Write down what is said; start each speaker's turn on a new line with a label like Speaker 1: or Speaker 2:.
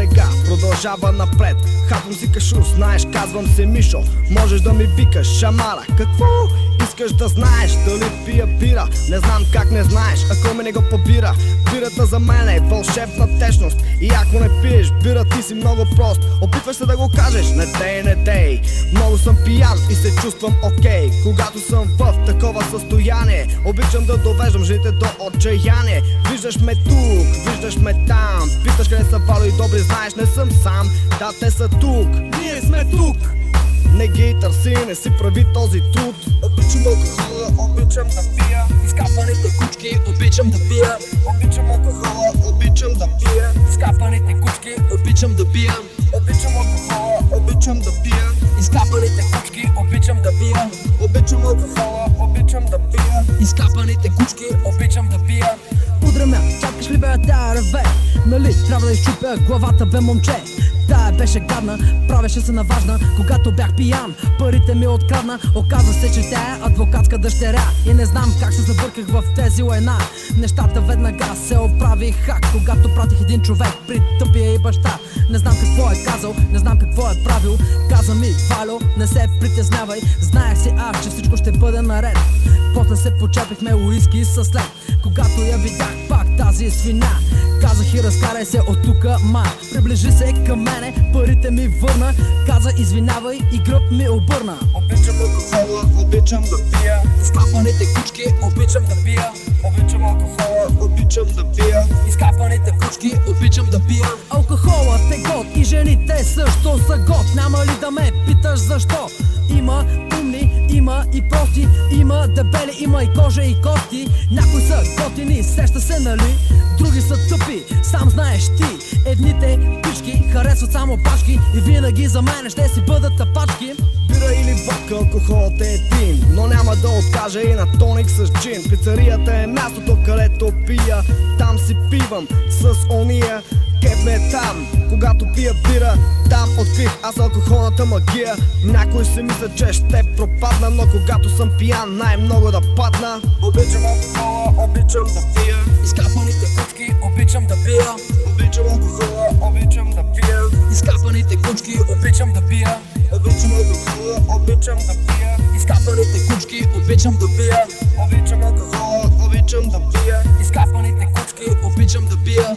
Speaker 1: сега продължава напред. Хапвам си кашу, знаеш, казвам се Мишо. Можеш да ми викаш Шамара. Какво искаш да знаеш? Дали пия бира? Не знам как не знаеш, ако ме не го побира? Бирата за мен е вълшебна течност. И ако не пиеш бира, ти си много прост. Опитваш се да го кажеш, не дей, не дей. Много съм пиян и се чувствам окей. Когато съм в такова състояние Обичам да довеждам жените до отчаяние. Виждаш ме тук, виждаш ме там. Питаш къде са Вало и Добри, знаеш не съм сам. Да, те са тук, ние сме тук. Не ги търси, не си прави този труд Обичам алкохола, обичам да пия.
Speaker 2: Изкапаните кучки обичам да пия.
Speaker 1: Обичам алкохола, обичам да пия.
Speaker 2: Изкапаните кучки обичам да пия.
Speaker 1: Обичам алкохола, обичам да пия.
Speaker 2: Изкапаните кучки обичам да пия.
Speaker 1: Обичам алкохола, обичам да пия.
Speaker 2: Изкапаните кучки обичам да пия. Удря чакаш ли бе тая реве? Нали трябва да изчупя главата бе момче Тая беше гадна, правеше се наважна Когато бях пиян, парите ми открадна Оказва се, че тя е адвокатска дъщеря. И не знам как се забърках в тези лайна. Нещата веднага се оправиха Когато пратих един човек при тъпия и баща. Не знам какво е казал, не знам какво е правил. Каза ми, Валю, не се притеснявай. Знаех си аз, че всичко ще бъде наред. После се почепихме уиски с след. Когато я видях пак тази свина Казах и разкарай се от тука, ма. Приближи се към мене, парите ми върна. Каза извинявай и гръб ми обърна.
Speaker 1: Обичам алкохола, обичам да пия.
Speaker 2: Изкапаните кучки обичам да пия.
Speaker 1: Обичам алкохола, обичам да пия.
Speaker 2: Изкапаните кучки обичам да пия. Алкохолът е год и жените също са год. Няма ли да ме питаш защо? Има умни, има и прости Има дебели, има и кожа и кости Някои са готини, сеща се нали? Други са тъпи, сам знаеш ти. Едните пички харесват само пачки И винаги за мен ще си бъдат тъпачки
Speaker 1: Бира или водка, алкохолът е един. Но няма да откажа и на тоник с джин. Пицарията е мястото, където пия. Там си пивам с ония Кефме е там, когато пия бира Там открих аз алкохолната магия. Някой се мисля, че ще пропадна Но когато съм пиян, най-много да падна. Обичам алкохола, обичам да пия. Изкапаните кучки, обичам да пия. Обичам алкохола, обичам да пия.
Speaker 2: Изкапаните кучки, обичам да пия.
Speaker 1: Обичам алкохола, обичам да пия.
Speaker 2: Изкапаните кучки, обичам да пия.
Speaker 1: Обичам алкохола, обичам да пия.
Speaker 2: Изкапаните кучки, обичам да пия.